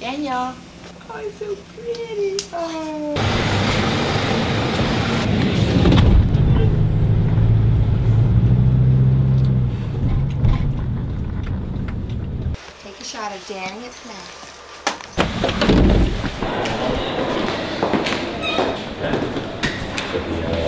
Daniel. Oh, it's so pretty. Oh. shot of Danny at Max. Yeah.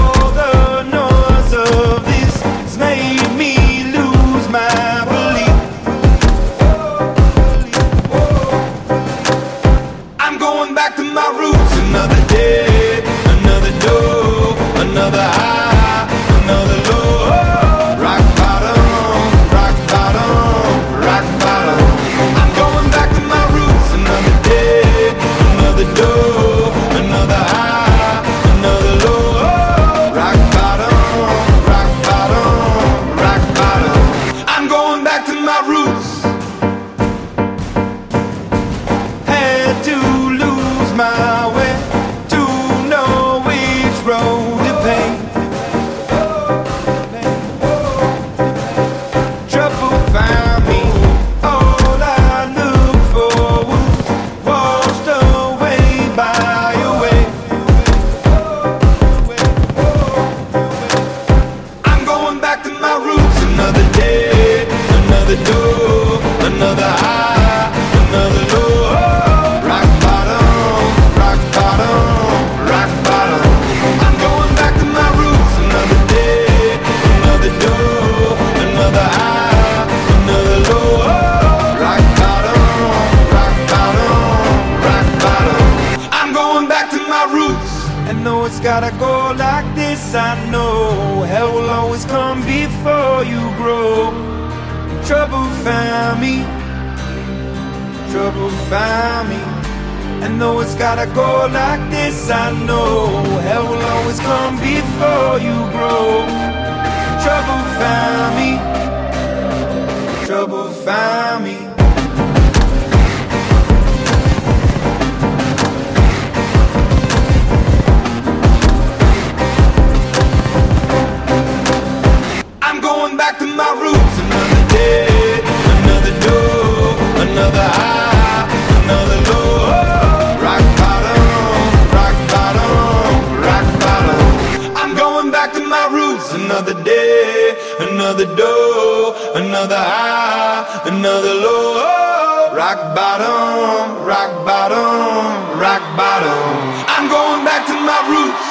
gotta go like this, I know. Hell will always come before you grow. Trouble found me, trouble found me. And though it's gotta go like this, I know. Hell will always come before you grow. Trouble found me, trouble found me. another door, another high, another low. Rock bottom, rock bottom, rock bottom. I'm going back to my roots.